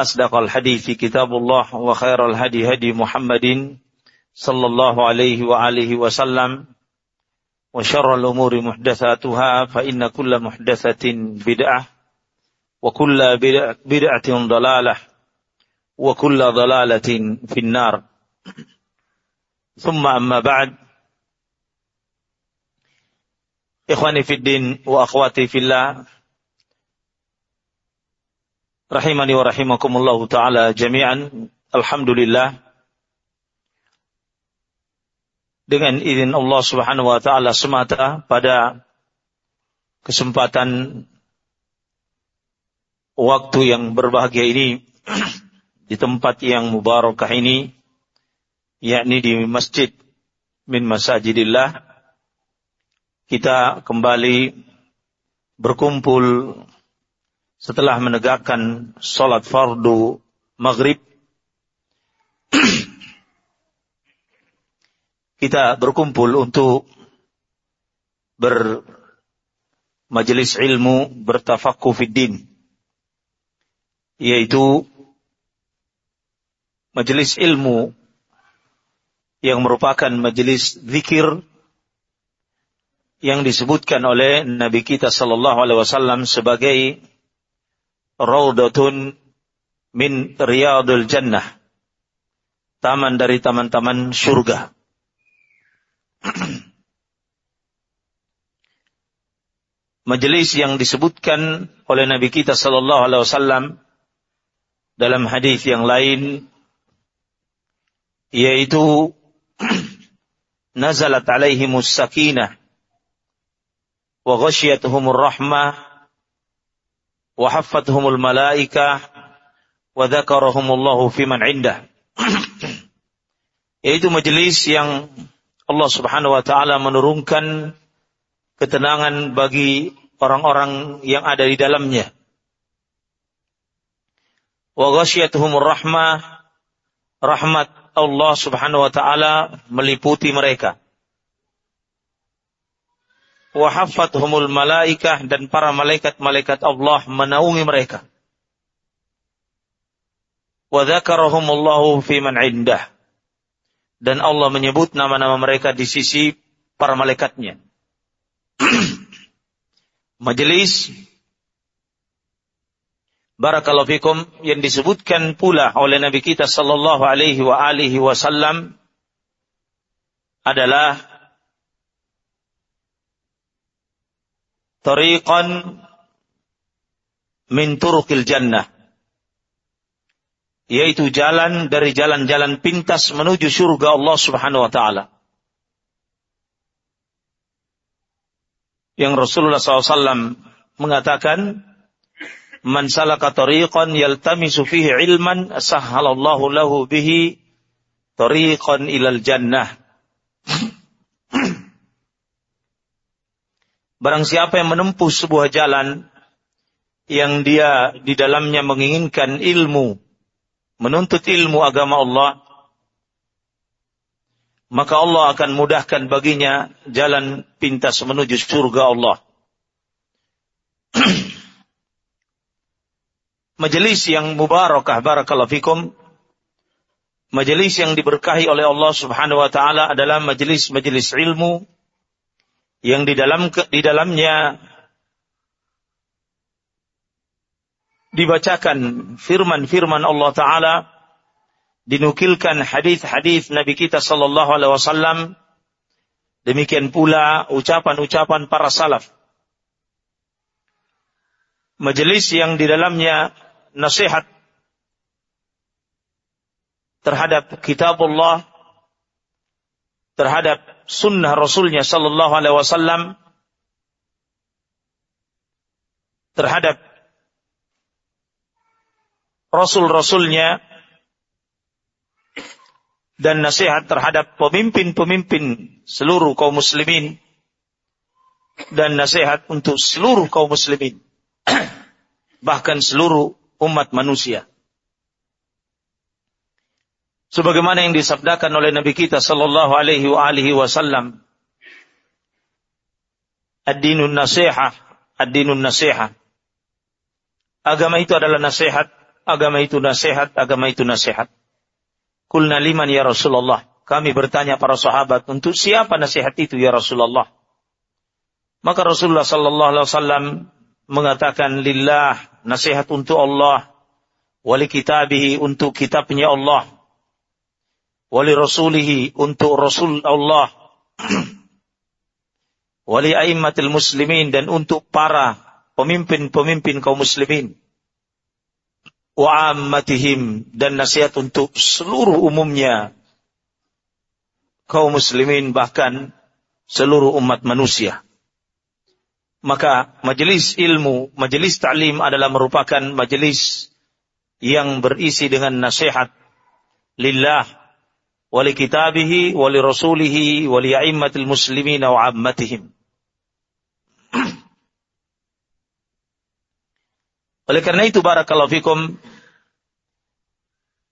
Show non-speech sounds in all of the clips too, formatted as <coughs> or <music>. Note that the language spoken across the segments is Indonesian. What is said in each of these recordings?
أصدق الحديث كتاب الله وخير الهدي هدي محمد صلى الله عليه وآله وسلم وشر الأمور محدثاتها فإن كل محدثة بدعة وكل بدعة ضلالة وكل ضلالة في النار. ثم أما بعد إخواني في الدين وأخواتي في الله rahimani wa rahimakumullahu taala jami'an. Alhamdulillah dengan izin Allah Subhanahu wa taala semata pada kesempatan waktu yang berbahagia ini di tempat yang mubarakah ini yakni di masjid min masajidillah kita kembali berkumpul setelah menegakkan sholat fardu maghrib, <clears throat> kita berkumpul untuk bermajelis ilmu, bertafakku fiddin, yaitu majelis ilmu yang merupakan majelis zikir yang disebutkan oleh Nabi kita sallallahu alaihi wasallam sebagai Raudatun min riyadul jannah. Taman dari taman-taman surga. <clears throat> Majelis yang disebutkan oleh Nabi kita sallallahu alaihi wasallam dalam hadis yang lain yaitu <clears throat> nazalat alaihimus sakinah wa ghasyiyatuhumur rahmah wa الملائكة وذكرهم الله في من عنده indah. <clears throat> Yaitu majelis yang Allah Subhanahu wa taala menurunkan ketenangan bagi orang-orang yang ada di dalamnya. Wa ghasyiyatuhumur rahmah rahmat Allah Subhanahu wa taala meliputi mereka wa malaikah dan para malaikat-malaikat Allah menaungi mereka. Wa dzakarahumullahu fi man indah. Dan Allah menyebut nama-nama mereka di sisi para malaikatnya. <clears throat> Majelis Barakallahu fikum yang disebutkan pula oleh Nabi kita sallallahu alaihi wa alihi wasallam adalah tariqan min turuqil jannah yaitu jalan dari jalan-jalan pintas menuju surga Allah Subhanahu wa taala. Yang Rasulullah SAW mengatakan, "Man salaka tariqan yaltamisu fihi ilman, sahhalallahu lahu bihi tariqan ilal jannah." Barang siapa yang menempuh sebuah jalan yang dia di dalamnya menginginkan ilmu, menuntut ilmu agama Allah, maka Allah akan mudahkan baginya jalan pintas menuju surga Allah. <clears throat> majelis yang mubarakah barakallahu fikum majelis yang diberkahi oleh Allah Subhanahu wa taala adalah majelis-majelis ilmu yang di dalam di dalamnya dibacakan firman-firman Allah taala dinukilkan hadis-hadis Nabi kita sallallahu alaihi wasallam. Demikian pula ucapan-ucapan para salaf. Majelis yang di dalamnya nasihat terhadap kitab Allah terhadap sunnah Rasulnya Sallallahu Alaihi Wasallam terhadap rasul-rasulnya dan nasihat terhadap pemimpin-pemimpin seluruh kaum muslimin dan nasihat untuk seluruh kaum muslimin <clears throat> bahkan seluruh umat manusia sebagaimana yang disabdakan oleh Nabi kita sallallahu alaihi wa alihi wasallam. Ad-dinun nasihah ad-dinun nasihah agama itu adalah nasihat agama itu nasihat agama itu nasihat. Kulna liman ya Rasulullah. Kami bertanya para sahabat, untuk siapa nasihat itu ya Rasulullah? Maka Rasulullah sallallahu alaihi wasallam mengatakan lillah nasihat untuk Allah, wali kitabihi untuk kitabnya Allah, wali rasulihi untuk rasul Allah, <clears throat> wali aimmatil muslimin dan untuk para pemimpin-pemimpin kaum muslimin wa ammatihim dan nasihat untuk seluruh umumnya kaum muslimin bahkan seluruh umat manusia. Maka majelis ilmu, majelis ta'lim adalah merupakan majelis yang berisi dengan nasihat lillah wali kitabihi wali rasulihi wali. <clears throat> Oleh karena itu barakallahu fikum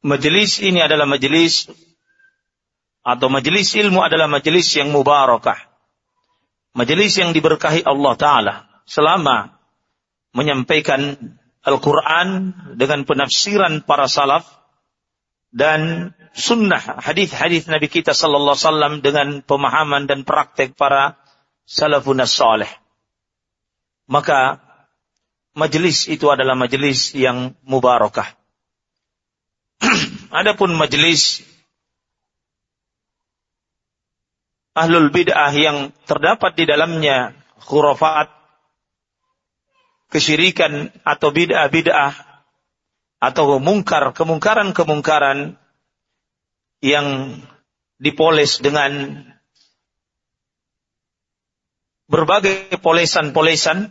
majelis ini adalah majelis atau majelis ilmu adalah majelis yang mubarakah. Majelis yang diberkahi Allah taala selama menyampaikan Al-Qur'an dengan penafsiran para salaf dan sunnah hadis-hadis Nabi kita sallallahu alaihi wasallam dengan pemahaman dan praktek para salafun salih. Maka majelis itu adalah majelis yang mubarakah. <clears throat> Adapun majelis ahlul bid'ah yang terdapat di dalamnya khurafat, kesyirikan atau bid'ah-bid'ah atau mungkar, kemungkaran-kemungkaran yang dipoles dengan berbagai polesan-polesan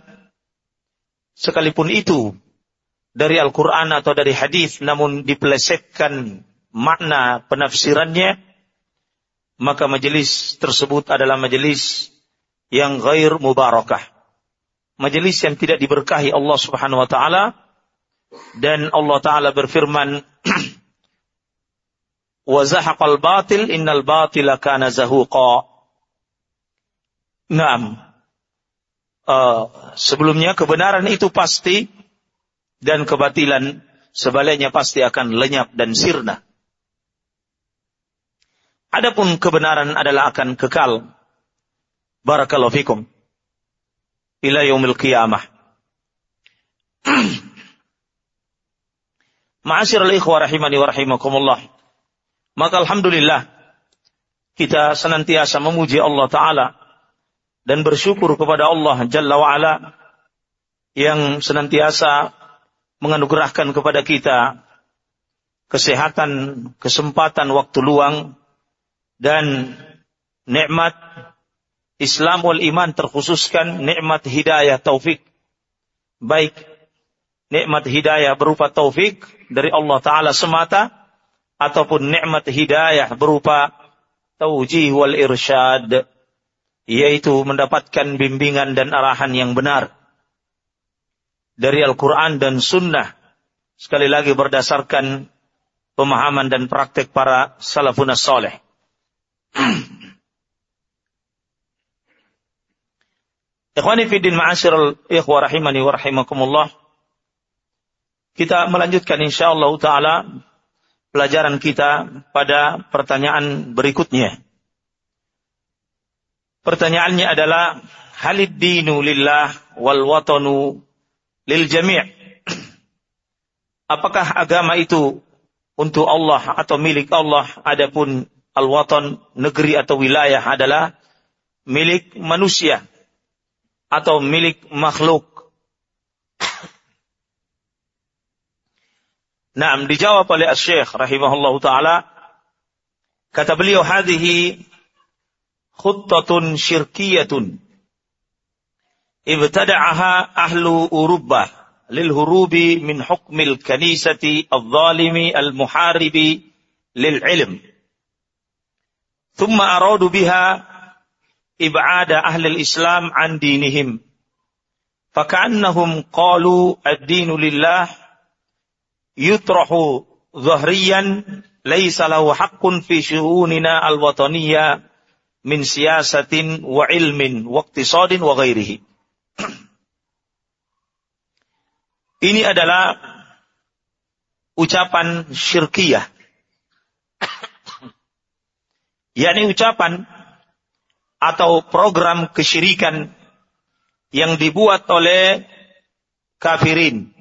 sekalipun itu dari Al-Quran atau dari hadis namun dipelesetkan makna penafsirannya, maka majelis tersebut adalah majelis yang gair mubarakah. Majelis yang tidak diberkahi Allah Subhanahu wa taala dan Allah taala berfirman <clears throat> wa zahaqal batil innal batila kana zahuqa. Naam, uh, sebelumnya kebenaran itu pasti dan kebatilan sebaliknya pasti akan lenyap dan sirna. Adapun kebenaran adalah akan kekal. Barakallahu fikum. Ila yaumil qiyamah. <clears throat> Ma'asyiral ikhwah rahimani wa rahimakumullah. Maka alhamdulillah kita senantiasa memuji Allah taala dan bersyukur kepada Allah Jalla wa'ala yang senantiasa menganugerahkan kepada kita kesehatan, kesempatan waktu luang dan nikmat Islam wal iman terkhususkan nikmat hidayah taufik baik nikmat hidayah berupa taufik dari Allah taala semata ataupun nikmat hidayah berupa taujih wal irsyad yaitu mendapatkan bimbingan dan arahan yang benar dari Al-Quran dan Sunnah. Sekali lagi berdasarkan pemahaman dan praktek para salafun soleh. <clears throat> Ikhwani fiddin ma'asyiral ikhwa rahimani wa rahimakumullah. Kita melanjutkan insyaallah taala pelajaran kita pada pertanyaan berikutnya. Pertanyaannya adalah halid dinu lillah wal watanu lil jami' Apakah agama itu untuk Allah atau milik Allah adapun al-watan negeri atau wilayah adalah milik manusia atau milik makhluk. Naam dijawab oleh Syekh rahimahullahu taala kata beliau hadhihi khuttatun syirkiyatun ibtada'aha ahlu Urubah للهروب من حكم الكنيسة الظالم المحارب للعلم ثم أرادوا بها إبعاد أهل الإسلام عن دينهم فكأنهم قالوا الدين لله yutrahu zahriyan laisa lahu haqqun fi syu'unina alwataniyya min siyasatin wa ilmin wa iqtisadin wa ghairihi. <clears throat> Ini adalah ucapan syirkiyah. <clears throat> yakni ucapan atau program kesyirikan yang dibuat oleh kafirin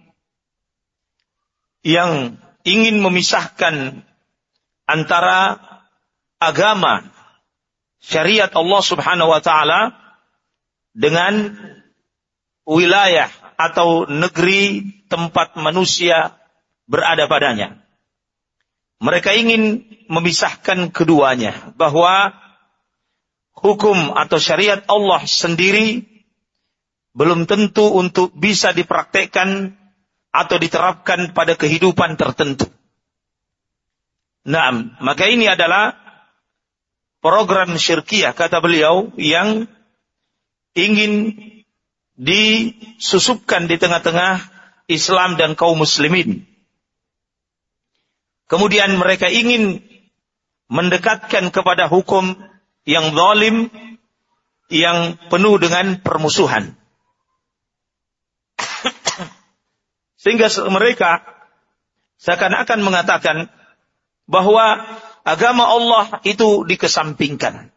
yang ingin memisahkan antara agama syariat Allah Subhanahu wa taala dengan wilayah atau negeri tempat manusia berada padanya. Mereka ingin memisahkan keduanya bahwa hukum atau syariat Allah sendiri belum tentu untuk bisa dipraktekkan atau diterapkan pada kehidupan tertentu. Nah, maka ini adalah program syirkiyah kata beliau yang ingin disusupkan di tengah-tengah Islam dan kaum muslimin. Kemudian mereka ingin mendekatkan kepada hukum yang zalim yang penuh dengan permusuhan. Sehingga mereka seakan-akan mengatakan bahwa agama Allah itu dikesampingkan.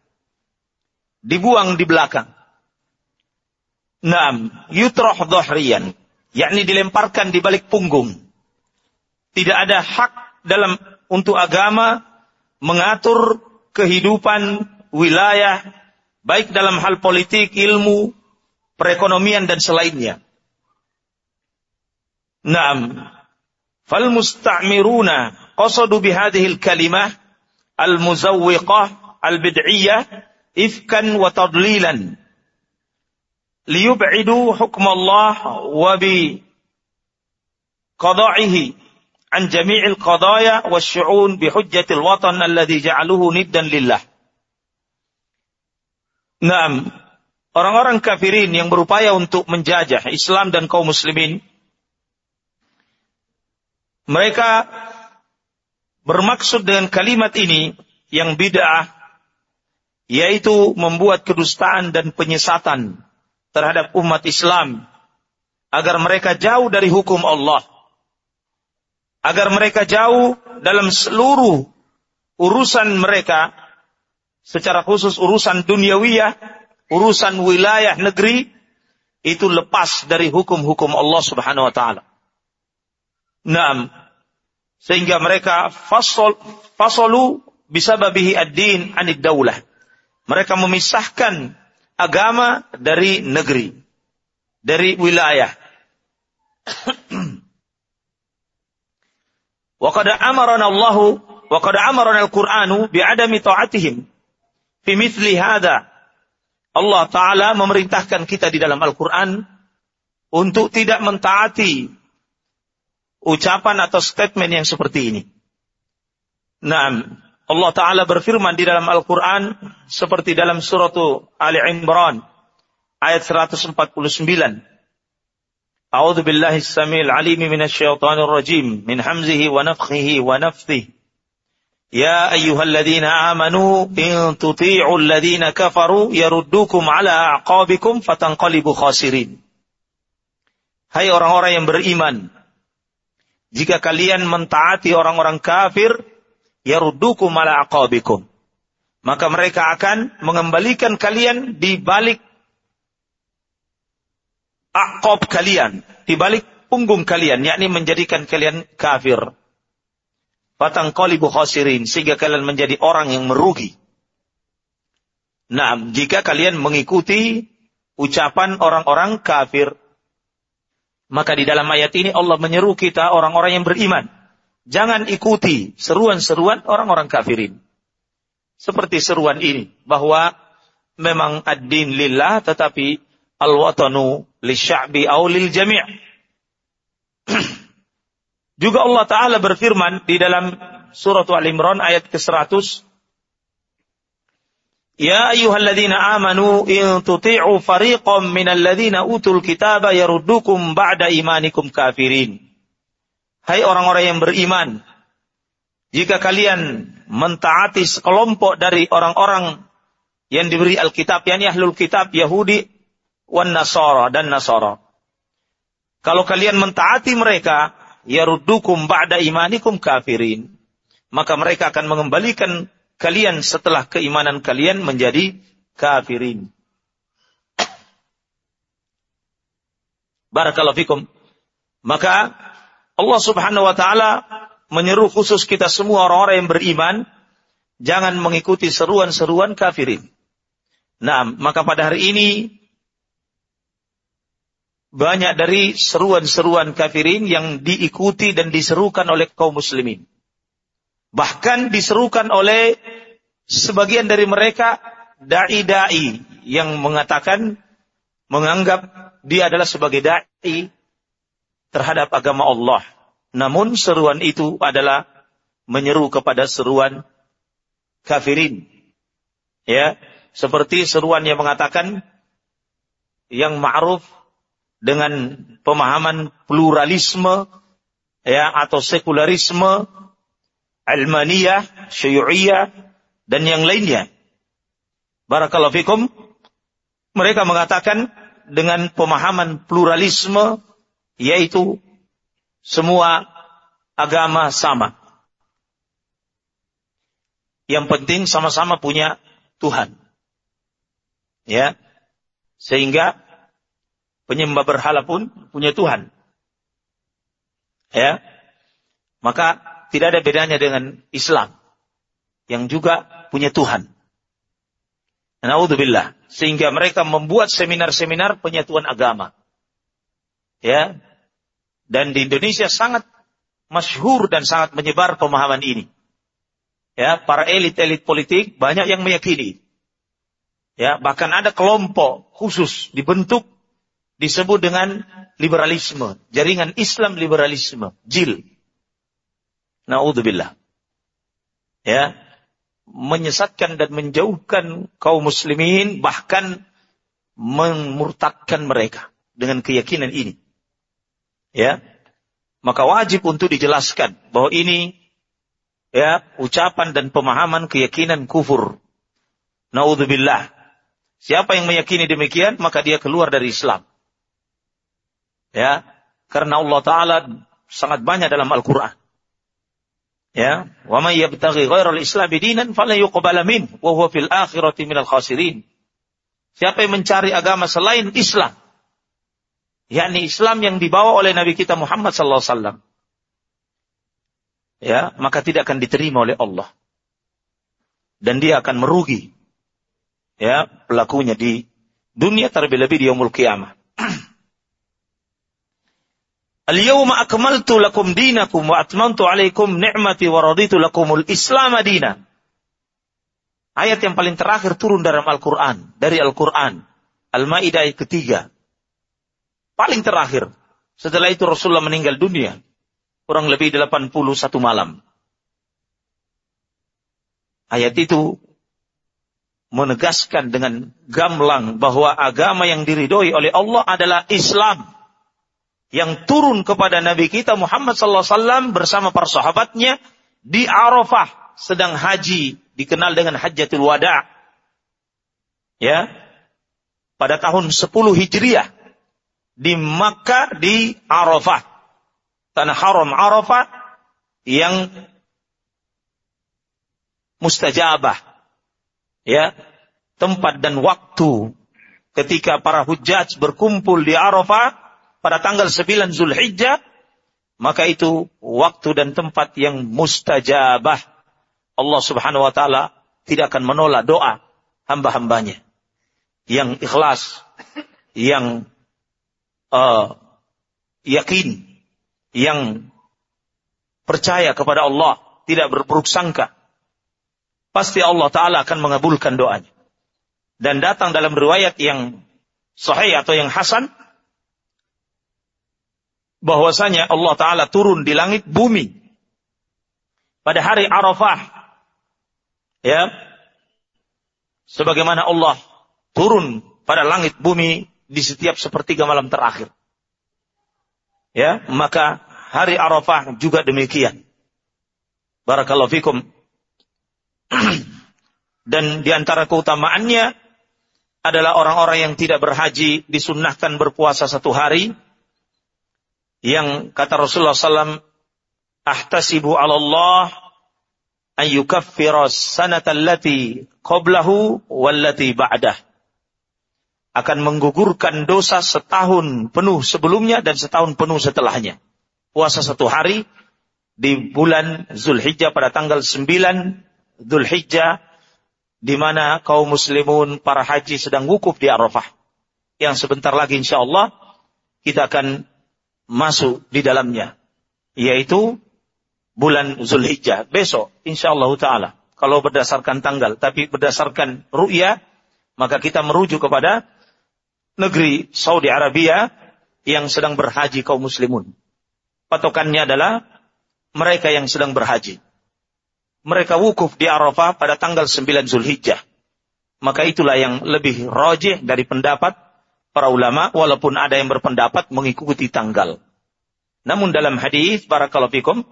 Dibuang di belakang. Naam, yutroh dhahriyan. Yakni dilemparkan di balik punggung. Tidak ada hak dalam untuk agama mengatur kehidupan wilayah baik dalam hal politik, ilmu, perekonomian dan selainnya. Naam. Fal musta'miruna qasadu bihadhihi al-kalimah al-muzawwiqah al-bid'iyyah ifkan wa tadlilan liyub'idu hukm Allah wa bi qada'ihi an jami'il qadaya wa syu'un bi hujjatil watan alladhi ja'aluhu niddan lillah. Naam, orang-orang kafirin yang berupaya untuk menjajah Islam dan kaum muslimin mereka bermaksud dengan kalimat ini yang bid'ah yaitu membuat kedustaan dan penyesatan terhadap umat Islam agar mereka jauh dari hukum Allah agar mereka jauh dalam seluruh urusan mereka secara khusus urusan duniawiyah urusan wilayah negeri itu lepas dari hukum-hukum Allah Subhanahu wa taala. Naam. Sehingga mereka fasol fasolu bisababihi ad-din anid daulah. Mereka memisahkan agama dari negeri, dari wilayah. <clears throat> wa qad amarana Allah wa qad amarana al-Qur'anu bi adami ta'atihim fi mithli hadha. Allah taala memerintahkan kita di dalam Al-Qur'an untuk tidak mentaati ucapan atau statement yang seperti ini. Nah, Allah Ta'ala berfirman di dalam Al-Quran seperti dalam surat Ali Imran ayat 149. A'udzu billahi samil alimi minasyaitonir rajim min hamzihi wa nafthihi wa nafthihi. Ya ayyuhalladzina amanu in tuti'u alladzina kafaru yaruddukum ala aqabikum fatanqalibu khasirin. Hai orang-orang yang beriman, jika kalian mentaati orang-orang kafir, yaruddukum ala aqabikum. Maka mereka akan mengembalikan kalian di balik aqab kalian, di balik punggung kalian, yakni menjadikan kalian kafir. Fatang qalibu khasirin, sehingga kalian menjadi orang yang merugi. Nah, jika kalian mengikuti ucapan orang-orang kafir, maka di dalam ayat ini Allah menyeru kita orang-orang yang beriman Jangan ikuti seruan-seruan orang-orang kafirin. Seperti seruan ini. Bahwa memang ad-din lillah tetapi al-watanu li sya'bi au lil jami' Juga Allah Ta'ala berfirman di dalam surat Al-Imran ayat ke-100. Ya ayyuhalladzina amanu in tuti'u fariqam minal ladzina utul kitaba yaruddukum ba'da imanikum kafirin. Hai orang-orang yang beriman, jika kalian mentaati sekelompok dari orang-orang yang diberi Alkitab, yakni ahlul kitab Yahudi wan Nasara dan Nasara. Kalau kalian mentaati mereka, yaruddukum ba'da imanikum kafirin. Maka mereka akan mengembalikan kalian setelah keimanan kalian menjadi kafirin. Barakallahu fikum. Maka Allah Subhanahu wa taala menyeru khusus kita semua orang-orang yang beriman jangan mengikuti seruan-seruan kafirin. Nah, maka pada hari ini banyak dari seruan-seruan kafirin yang diikuti dan diserukan oleh kaum muslimin. Bahkan diserukan oleh sebagian dari mereka dai-dai yang mengatakan menganggap dia adalah sebagai dai terhadap agama Allah. Namun seruan itu adalah menyeru kepada seruan kafirin. Ya, seperti seruan yang mengatakan yang ma'ruf dengan pemahaman pluralisme ya atau sekularisme, almaniyah, syuyu'iyah dan yang lainnya. Barakallahu fikum. Mereka mengatakan dengan pemahaman pluralisme yaitu semua agama sama. Yang penting sama-sama punya Tuhan. Ya. Sehingga Penyembah berhala pun punya Tuhan. Ya. Maka tidak ada bedanya dengan Islam. Yang juga punya Tuhan. Naudzubillah. Sehingga mereka membuat seminar-seminar penyatuan agama. Ya. Dan di Indonesia sangat masyhur dan sangat menyebar pemahaman ini. Ya, para elit-elit politik banyak yang meyakini. Ya, bahkan ada kelompok khusus dibentuk disebut dengan liberalisme, jaringan Islam liberalisme, JIL. Naudzubillah. Ya, menyesatkan dan menjauhkan kaum muslimin bahkan memurtadkan mereka dengan keyakinan ini. Ya. Maka wajib untuk dijelaskan bahwa ini ya ucapan dan pemahaman keyakinan kufur. Naudzubillah. Siapa yang meyakini demikian maka dia keluar dari Islam. Ya, karena Allah taala sangat banyak dalam Al-Qur'an. Ya, wa may yabtaghi ghairal islam dinan fala yuqbala min wa huwa fil akhirati minal khasirin. Siapa yang mencari agama selain Islam, yakni Islam yang dibawa oleh Nabi kita Muhammad sallallahu alaihi wasallam, ya, maka tidak akan diterima oleh Allah. Dan dia akan merugi ya pelakunya di dunia terlebih lebih di yaumul kiamah. Al-yawma akmaltu lakum dinakum wa atmamtu alaikum ni'mati wa raditu lakumul Islam adina. Ayat yang paling terakhir turun dalam Al-Quran. Dari Al-Quran. Al-Ma'idah ayat ketiga. Paling terakhir. Setelah itu Rasulullah meninggal dunia. Kurang lebih 81 malam. Ayat itu menegaskan dengan gamblang bahwa agama yang diridhoi oleh Allah adalah Islam yang turun kepada Nabi kita Muhammad sallallahu alaihi wasallam bersama para sahabatnya di Arafah sedang haji dikenal dengan Hajjatul Wada. Ya. Pada tahun 10 Hijriah di Makkah di Arafah. Tanah haram Arafah yang mustajabah. Ya, tempat dan waktu ketika para hujjaj berkumpul di Arafah pada tanggal 9 Zulhijjah, maka itu waktu dan tempat yang mustajabah. Allah Subhanahu wa taala tidak akan menolak doa hamba-hambanya yang ikhlas, yang uh, yakin, yang percaya kepada Allah, tidak berburuk sangka. Pasti Allah Ta'ala akan mengabulkan doanya. Dan datang dalam riwayat yang sahih atau yang hasan, bahwasanya Allah taala turun di langit bumi. Pada hari Arafah ya sebagaimana Allah turun pada langit bumi di setiap sepertiga malam terakhir. Ya maka hari Arafah juga demikian. Barakallahu fikum. <clears throat> Dan di antara keutamaannya adalah orang-orang yang tidak berhaji disunnahkan berpuasa satu hari yang kata Rasulullah SAW, ahtasibu ala Allah an yukaffira sanata allati qablahu wallati ba'dah. Akan menggugurkan dosa setahun penuh sebelumnya dan setahun penuh setelahnya. Puasa satu hari di bulan Zulhijjah pada tanggal 9 Zulhijjah di mana kaum muslimun para haji sedang wukuf di Arafah. Yang sebentar lagi insya Allah kita akan masuk di dalamnya. Yaitu bulan Zulhijjah. Besok, insya Allah ta'ala. Kalau berdasarkan tanggal, tapi berdasarkan ru'ya, maka kita merujuk kepada negeri Saudi Arabia yang sedang berhaji kaum muslimun. Patokannya adalah mereka yang sedang berhaji. Mereka wukuf di Arafah pada tanggal 9 Zulhijjah. Maka itulah yang lebih rojih dari pendapat para ulama walaupun ada yang berpendapat mengikuti tanggal. Namun dalam hadis barakallahu fikum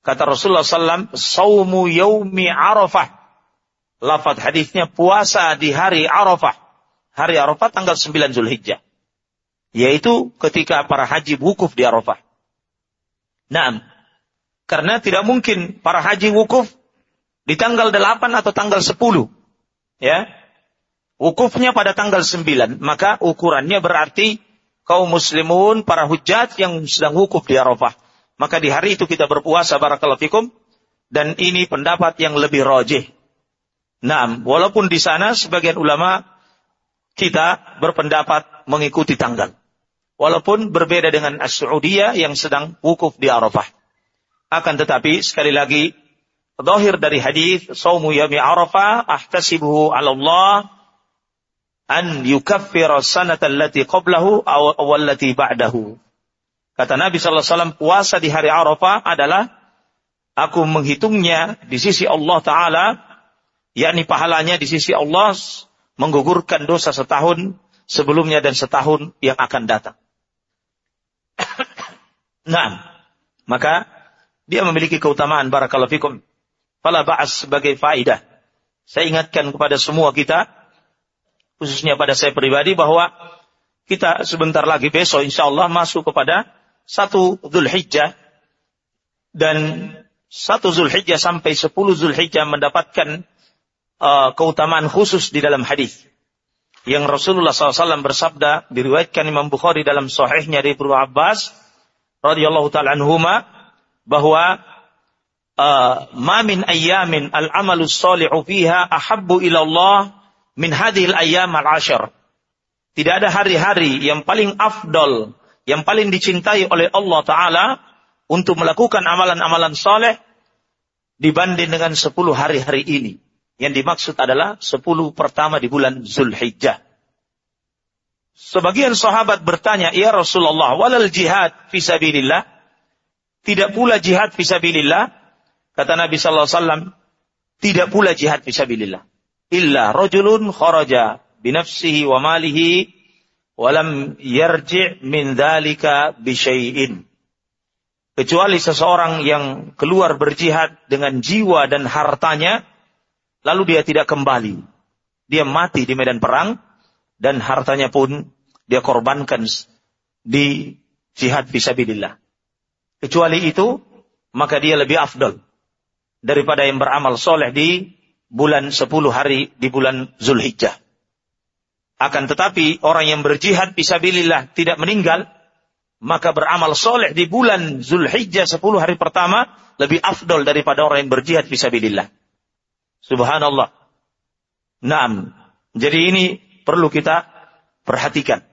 kata Rasulullah SAW saumu yaumi Arafah. Lafaz hadisnya puasa di hari Arafah. Hari Arafah tanggal 9 Zulhijjah. Yaitu ketika para haji wukuf di Arafah. Nah, karena tidak mungkin para haji wukuf di tanggal 8 atau tanggal 10. Ya, Wukufnya pada tanggal 9, maka ukurannya berarti kaum muslimun, para hujat yang sedang wukuf di Arafah. Maka di hari itu kita berpuasa barakallahu fikum dan ini pendapat yang lebih rojih. Nah, walaupun di sana sebagian ulama kita berpendapat mengikuti tanggal. Walaupun berbeda dengan As-Saudiyah yang sedang wukuf di Arafah. Akan tetapi sekali lagi zahir dari hadis saumu yami Arafah ahtasibuhu 'ala Allah an yukaffira sanata allati qablahu aw allati ba'dahu. Kata Nabi sallallahu alaihi wasallam puasa di hari Arafah adalah aku menghitungnya di sisi Allah taala yakni pahalanya di sisi Allah menggugurkan dosa setahun sebelumnya dan setahun yang akan datang. <coughs> nah, maka dia memiliki keutamaan barakallahu fikum. Fala ba'as sebagai faidah. Saya ingatkan kepada semua kita khususnya pada saya pribadi bahwa kita sebentar lagi besok insya Allah masuk kepada satu Zulhijjah. Dan satu Zulhijjah sampai sepuluh Zulhijjah mendapatkan uh, keutamaan khusus di dalam hadis. Yang Rasulullah SAW bersabda diriwayatkan Imam Bukhari dalam sahihnya dari Ibnu Abbas radhiyallahu taala anhuma bahwa uh, ma min al amalu salihu fiha ahabbu ila Allah min hadhil ayyam al-ashar. Tidak ada hari-hari yang paling afdol, yang paling dicintai oleh Allah Ta'ala untuk melakukan amalan-amalan soleh dibanding dengan sepuluh hari-hari ini. Yang dimaksud adalah sepuluh pertama di bulan Zulhijjah. Sebagian sahabat bertanya, Ya Rasulullah, walal jihad fisabilillah. Tidak pula jihad fisabilillah. Kata Nabi Sallallahu Alaihi Wasallam, tidak pula jihad fisabilillah illa rajulun kharaja binafsihi wa malihi walam yarji' min dzalika kecuali seseorang yang keluar berjihad dengan jiwa dan hartanya lalu dia tidak kembali. Dia mati di medan perang dan hartanya pun dia korbankan di jihad fisabilillah kecuali itu maka dia lebih afdal daripada yang beramal soleh di bulan 10 hari di bulan Zulhijjah. Akan tetapi orang yang berjihad fisabilillah tidak meninggal, maka beramal soleh di bulan Zulhijjah 10 hari pertama lebih afdol daripada orang yang berjihad fisabilillah. Subhanallah. Naam. Jadi ini perlu kita perhatikan.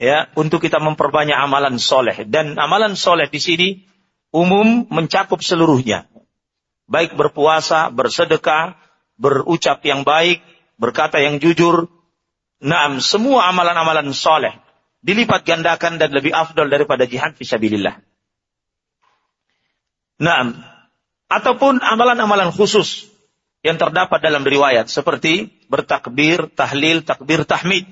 Ya, untuk kita memperbanyak amalan soleh. Dan amalan soleh di sini umum mencakup seluruhnya. Baik berpuasa, bersedekah, berucap yang baik, berkata yang jujur. Naam, semua amalan-amalan soleh. dilipat gandakan dan lebih afdol daripada jihad fisabilillah. Nah, ataupun amalan-amalan khusus yang terdapat dalam riwayat seperti bertakbir, tahlil, takbir, tahmid.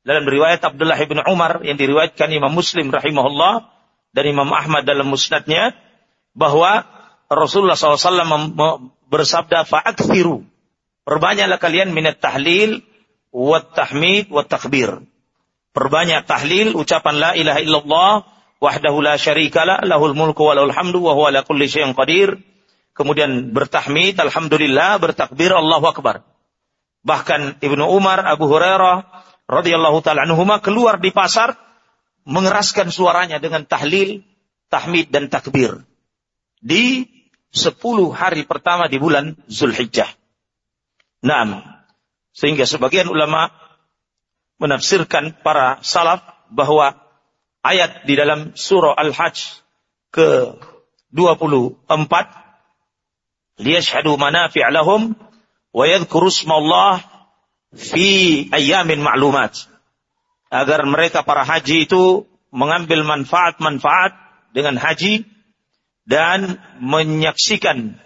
Dalam riwayat Abdullah bin Umar yang diriwayatkan Imam Muslim rahimahullah dan Imam Ahmad dalam musnadnya bahwa Rasulullah SAW bersabda fa'akthiru. Perbanyaklah kalian minat tahlil, wat tahmid, wat takbir. Perbanyak tahlil, ucapan la ilaha illallah, wahdahu la syarikalah, lahul mulku wa lahul hamdu, wa huwa ala kulli syai'in qadir kemudian bertahmid, alhamdulillah, bertakbir, Allahu Akbar. Bahkan Ibnu Umar, Abu Hurairah, radhiyallahu taala anhuma keluar di pasar mengeraskan suaranya dengan tahlil, tahmid dan takbir. Di sepuluh hari pertama di bulan Zulhijjah. Nah, sehingga sebagian ulama menafsirkan para salaf bahwa ayat di dalam surah Al-Hajj ke 24 liyashhadu manafi' lahum wa yadhkuru ismallah fi ayyamin ma'lumat. Agar mereka para haji itu mengambil manfaat-manfaat dengan haji dan menyaksikan,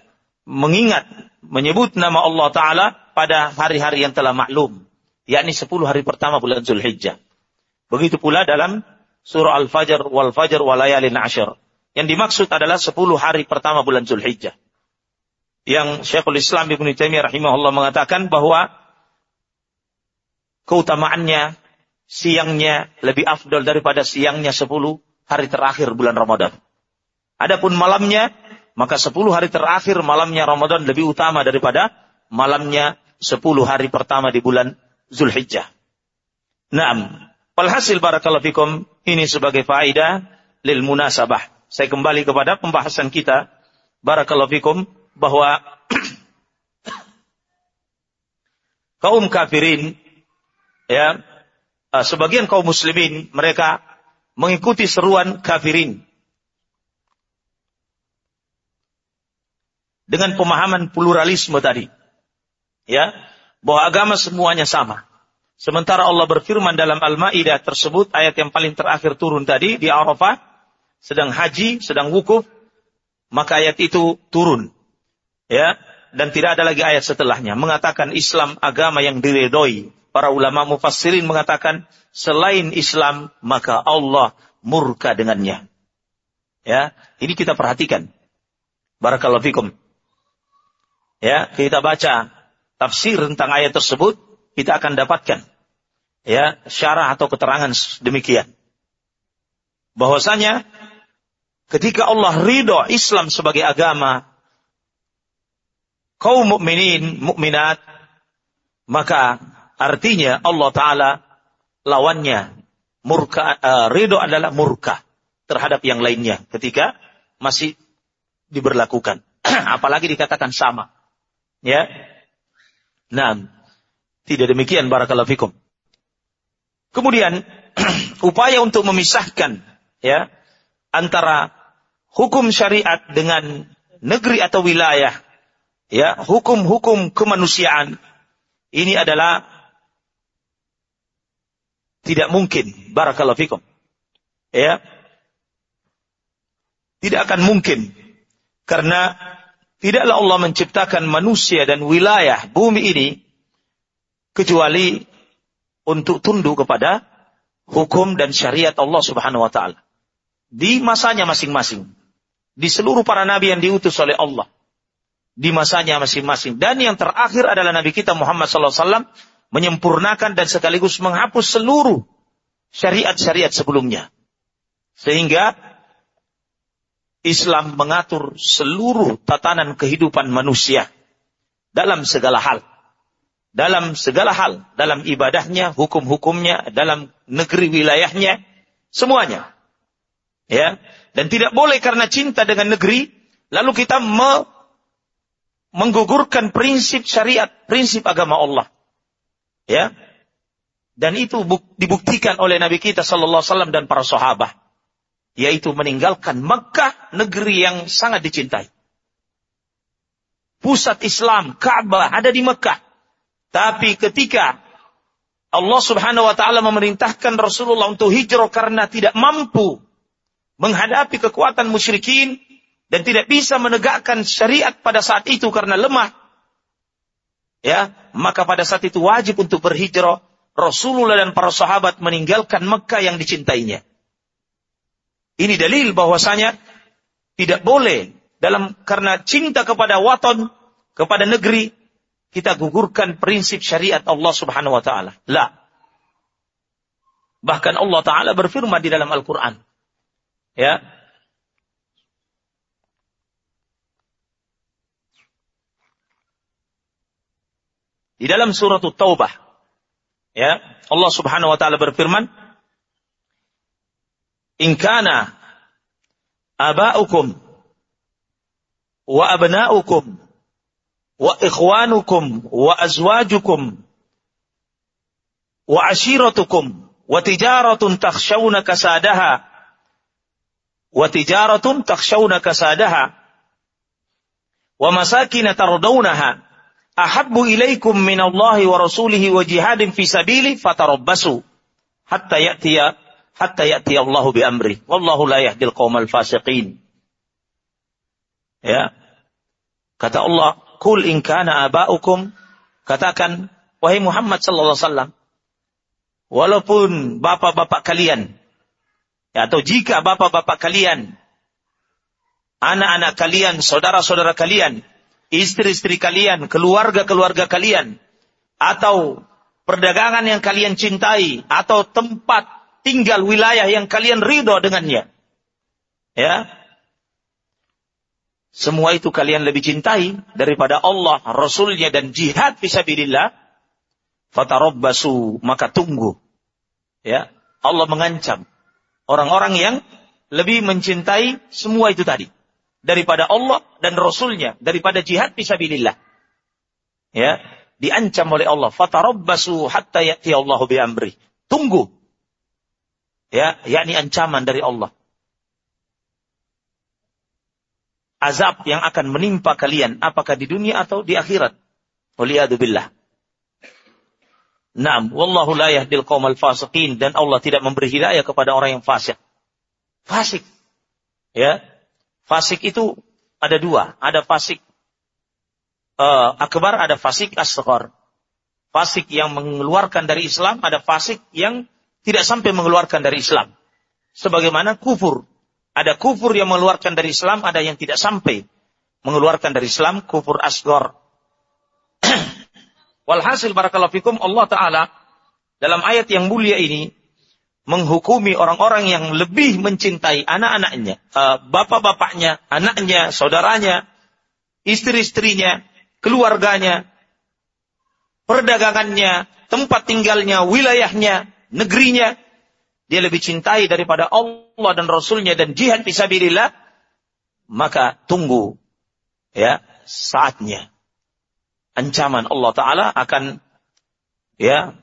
mengingat, menyebut nama Allah Ta'ala pada hari-hari yang telah maklum. yakni 10 hari pertama bulan Zulhijjah. Begitu pula dalam surah Al-Fajr wal Fajr wal layalin ashir. Yang dimaksud adalah 10 hari pertama bulan Zulhijjah yang Syekhul Islam Ibnu Taimiyah rahimahullah mengatakan bahwa keutamaannya siangnya lebih afdol daripada siangnya 10 hari terakhir bulan Ramadan. Adapun malamnya, maka 10 hari terakhir malamnya Ramadan lebih utama daripada malamnya 10 hari pertama di bulan Zulhijjah. Naam. Walhasil barakallahu fikum ini sebagai faedah lil munasabah. Saya kembali kepada pembahasan kita. Barakallahu fikum bahwa <coughs> kaum kafirin ya eh, sebagian kaum muslimin mereka mengikuti seruan kafirin dengan pemahaman pluralisme tadi ya bahwa agama semuanya sama sementara Allah berfirman dalam Al-Maidah tersebut ayat yang paling terakhir turun tadi di Arafah sedang haji sedang wukuf maka ayat itu turun ya dan tidak ada lagi ayat setelahnya mengatakan Islam agama yang diredoi. Para ulama mufassirin mengatakan selain Islam maka Allah murka dengannya. Ya, ini kita perhatikan. Barakallahu fikum. Ya, kita baca tafsir tentang ayat tersebut, kita akan dapatkan ya syarah atau keterangan demikian. Bahwasanya ketika Allah ridho Islam sebagai agama, kaum mukminin, mukminat, maka artinya Allah Ta'ala lawannya murka, uh, ridho adalah murka terhadap yang lainnya ketika masih diberlakukan. <clears throat> Apalagi dikatakan sama. Ya. Nah, tidak demikian barakallahu fikum. Kemudian <clears throat> upaya untuk memisahkan ya antara hukum syariat dengan negeri atau wilayah ya hukum-hukum kemanusiaan ini adalah tidak mungkin barakallahu fikum ya tidak akan mungkin karena tidaklah Allah menciptakan manusia dan wilayah bumi ini kecuali untuk tunduk kepada hukum dan syariat Allah Subhanahu wa taala di masanya masing-masing di seluruh para nabi yang diutus oleh Allah di masanya masing-masing. Dan yang terakhir adalah Nabi kita Muhammad SAW menyempurnakan dan sekaligus menghapus seluruh syariat-syariat sebelumnya. Sehingga Islam mengatur seluruh tatanan kehidupan manusia dalam segala hal. Dalam segala hal, dalam ibadahnya, hukum-hukumnya, dalam negeri wilayahnya, semuanya. Ya, dan tidak boleh karena cinta dengan negeri lalu kita me menggugurkan prinsip syariat, prinsip agama Allah. Ya. Dan itu dibuktikan oleh Nabi kita sallallahu alaihi wasallam dan para sahabat, yaitu meninggalkan Mekah, negeri yang sangat dicintai. Pusat Islam, Ka'bah ada di Mekah. Tapi ketika Allah Subhanahu wa taala memerintahkan Rasulullah untuk hijrah karena tidak mampu menghadapi kekuatan musyrikin dan tidak bisa menegakkan syariat pada saat itu karena lemah. Ya, maka pada saat itu wajib untuk berhijrah. Rasulullah dan para sahabat meninggalkan Mekah yang dicintainya. Ini dalil bahwasanya tidak boleh dalam karena cinta kepada waton, kepada negeri, kita gugurkan prinsip syariat Allah Subhanahu wa taala. La. Bahkan Allah taala berfirman di dalam Al-Qur'an. Ya. Di dalam surat Taubah, ya, Allah Subhanahu wa taala berfirman, "In kana aba'ukum wa abna'ukum wa ikhwanukum wa azwajukum wa ashiratukum wa tijaratun takhshawna kasadaha wa tijaratun takhshawna kasadaha wa masakin tardawnaha ahabbu ilaikum min Allahi hatta ya'ti Allahu bi amri. Wallahu la yahdil qaumal fasiqin. Ya. Kata Allah Kul in kana aba'ukum katakan wahai Muhammad sallallahu alaihi wasallam walaupun bapak-bapak kalian ya, atau jika bapak-bapak kalian anak-anak kalian, saudara-saudara kalian, istri-istri kalian, keluarga-keluarga kalian atau perdagangan yang kalian cintai atau tempat tinggal wilayah yang kalian ridho dengannya. Ya, semua itu kalian lebih cintai daripada Allah, Rasulnya dan jihad fisabilillah, fatarabbasu, maka tunggu. Ya, Allah mengancam orang-orang yang lebih mencintai semua itu tadi daripada Allah dan Rasulnya, daripada jihad fisabilillah. Ya, diancam oleh Allah, fatarabbasu hatta ya'ti Allahu bi amri. Tunggu. Ya, yakni ancaman dari Allah. azab yang akan menimpa kalian apakah di dunia atau di akhirat. Waliyadu billah. Naam, wallahu la yahdil qaumal fasiqin dan Allah tidak memberi hidayah kepada orang yang fasik. Fasik. Ya. Fasik itu ada dua, ada fasik uh, akbar, ada fasik asghar. Fasik yang mengeluarkan dari Islam, ada fasik yang tidak sampai mengeluarkan dari Islam. Sebagaimana kufur, ada kufur yang mengeluarkan dari Islam, ada yang tidak sampai mengeluarkan dari Islam, kufur asgor. <clears throat> Walhasil barakallahu fikum Allah Ta'ala dalam ayat yang mulia ini menghukumi orang-orang yang lebih mencintai anak-anaknya, uh, bapak-bapaknya, anaknya, saudaranya, istri-istrinya, keluarganya, perdagangannya, tempat tinggalnya, wilayahnya, negerinya, dia lebih cintai daripada Allah dan Rasulnya dan jihad fisabilillah, maka tunggu ya saatnya. Ancaman Allah Ta'ala akan ya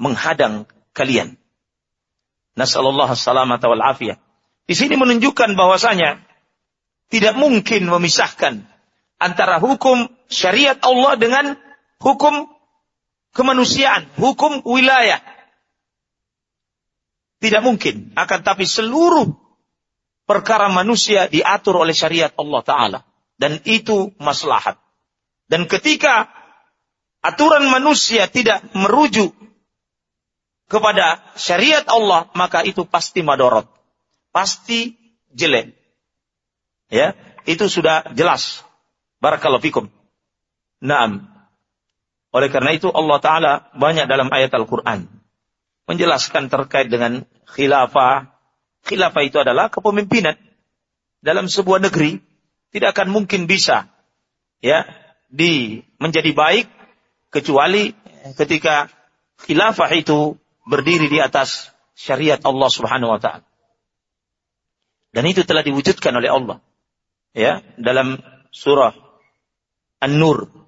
menghadang kalian. Nasallallahu salamata wal afiyah. Di sini menunjukkan bahwasanya tidak mungkin memisahkan antara hukum syariat Allah dengan hukum kemanusiaan, hukum wilayah. Tidak mungkin. Akan tapi seluruh perkara manusia diatur oleh syariat Allah Ta'ala. Dan itu maslahat. Dan ketika aturan manusia tidak merujuk kepada syariat Allah, maka itu pasti madorot. Pasti jelek. Ya, itu sudah jelas. Barakallahu fikum. Naam. Oleh karena itu Allah Ta'ala banyak dalam ayat Al-Quran menjelaskan terkait dengan khilafah. Khilafah itu adalah kepemimpinan dalam sebuah negeri tidak akan mungkin bisa ya di menjadi baik kecuali ketika khilafah itu berdiri di atas syariat Allah Subhanahu wa taala. Dan itu telah diwujudkan oleh Allah. Ya, dalam surah An-Nur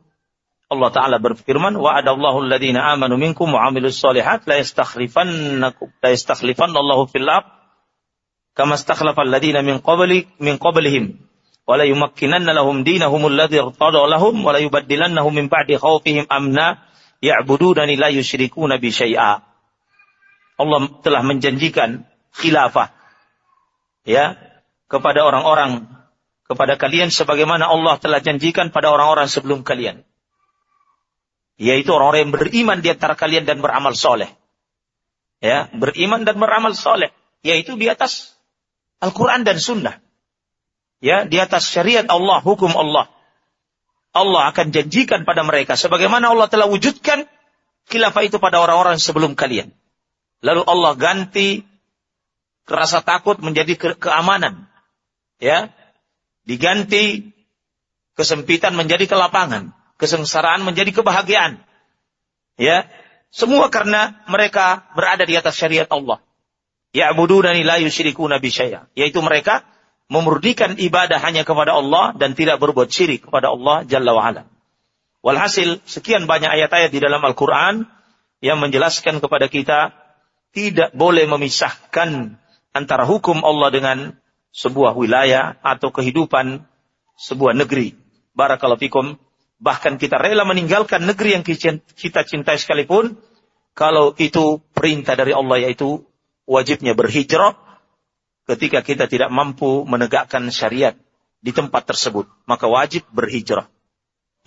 Allah Ta'ala berfirman, wa'adallahu alladhina amanu minkum wa amilus solihat la la yastakhlifannallahu fil ard kama istakhlafa alladhina min qabli min qablihim wa lahum dinahum alladhi irtada lahum wa la khawfihim amna. Allah telah menjanjikan khilafah ya kepada orang-orang kepada kalian sebagaimana Allah telah janjikan pada orang-orang sebelum kalian. Yaitu orang-orang yang beriman di antara kalian dan beramal soleh. Ya, beriman dan beramal soleh. Yaitu di atas Al-Quran dan Sunnah. Ya, di atas syariat Allah, hukum Allah. Allah akan janjikan pada mereka. Sebagaimana Allah telah wujudkan khilafah itu pada orang-orang sebelum kalian. Lalu Allah ganti rasa takut menjadi ke keamanan. Ya. Diganti kesempitan menjadi kelapangan, kesengsaraan menjadi kebahagiaan. Ya. Semua karena mereka berada di atas syariat Allah. Ya'budunani la yusyrikuna bi Yaitu mereka memurnikan ibadah hanya kepada Allah dan tidak berbuat syirik kepada Allah Jalla wa'ala. Walhasil, sekian banyak ayat-ayat di dalam Al-Quran yang menjelaskan kepada kita tidak boleh memisahkan antara hukum Allah dengan sebuah wilayah atau kehidupan sebuah negeri. Barakallahu fikum. Bahkan kita rela meninggalkan negeri yang kita cintai sekalipun. Kalau itu perintah dari Allah yaitu wajibnya berhijrah ketika kita tidak mampu menegakkan syariat di tempat tersebut. Maka wajib berhijrah.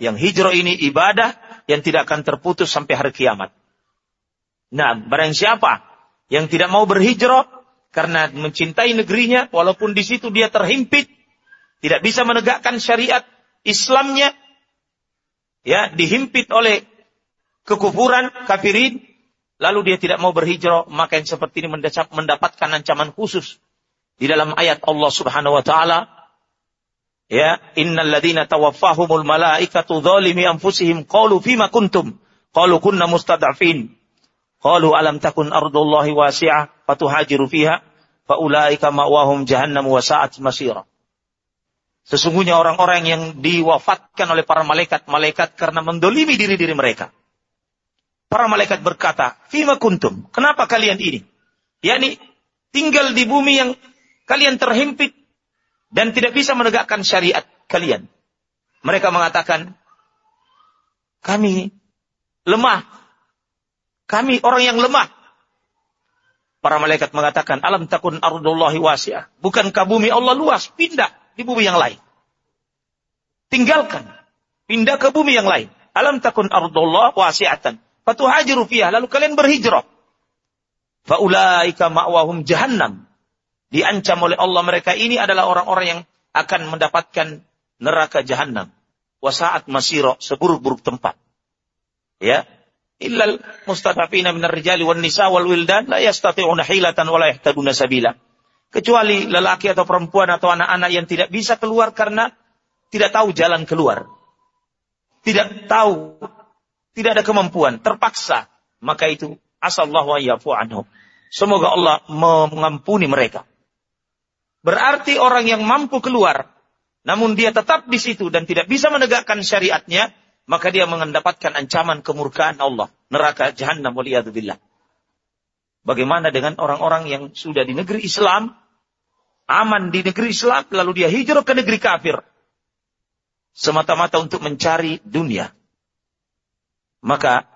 Yang hijrah ini ibadah yang tidak akan terputus sampai hari kiamat. Nah, barang siapa yang tidak mau berhijrah karena mencintai negerinya, walaupun di situ dia terhimpit, tidak bisa menegakkan syariat Islamnya, ya dihimpit oleh kekufuran, kafirin, lalu dia tidak mau berhijrah, maka yang seperti ini mendapatkan ancaman khusus di dalam ayat Allah Subhanahu wa taala. Ya innal ladzina tawaffahumul malaikatu dzalimi anfusihim qalu fima kuntum? Qalu kunna mustad'afin. Qalu alam takun ardullahi wasi'ah fatuhajiru fiha faulaika ma'wahum jahannam wa sa'at masira. Sesungguhnya orang-orang yang diwafatkan oleh para malaikat-malaikat karena mendolimi diri-diri mereka. Para malaikat berkata, Fima kuntum, kenapa kalian ini? yakni tinggal di bumi yang kalian terhimpit dan tidak bisa menegakkan syariat kalian. Mereka mengatakan, kami lemah kami orang yang lemah. Para malaikat mengatakan, alam takun ardullahi wasi'ah. Bukankah bumi Allah luas? Pindah di bumi yang lain. Tinggalkan. Pindah ke bumi yang lain. Alam takun ardullah wasi'atan. Fatuhajiru fiyah. Lalu kalian berhijrah. Faulaika ma'wahum jahannam. Diancam oleh Allah mereka ini adalah orang-orang yang akan mendapatkan neraka jahannam. Wasaat masiro, seburuk-buruk tempat. Ya, illal mustadafina minar rijali wan nisa wal wildan la yastati'una hilatan wa la yahtaduna sabila. Kecuali lelaki atau perempuan atau anak-anak yang tidak bisa keluar karena tidak tahu jalan keluar. Tidak tahu, tidak ada kemampuan, terpaksa. Maka itu asallahu yafu anhum. Semoga Allah mengampuni mereka. Berarti orang yang mampu keluar, namun dia tetap di situ dan tidak bisa menegakkan syariatnya, maka dia mendapatkan ancaman kemurkaan Allah, neraka jahanam waliyadzubillah. Bagaimana dengan orang-orang yang sudah di negeri Islam, aman di negeri Islam, lalu dia hijrah ke negeri kafir. Semata-mata untuk mencari dunia. Maka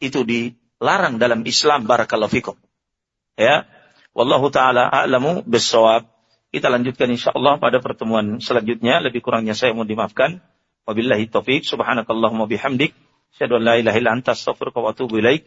itu dilarang dalam Islam barakallahu fikum. Ya. Wallahu taala a'lamu bissawab. Kita lanjutkan insyaallah pada pertemuan selanjutnya. Lebih kurangnya saya mohon dimaafkan. Wabillahi taufik. Subhanakallahumma bihamdik. Asyhadu an la ilaha illa anta astaghfiruka wa atubu ilaik.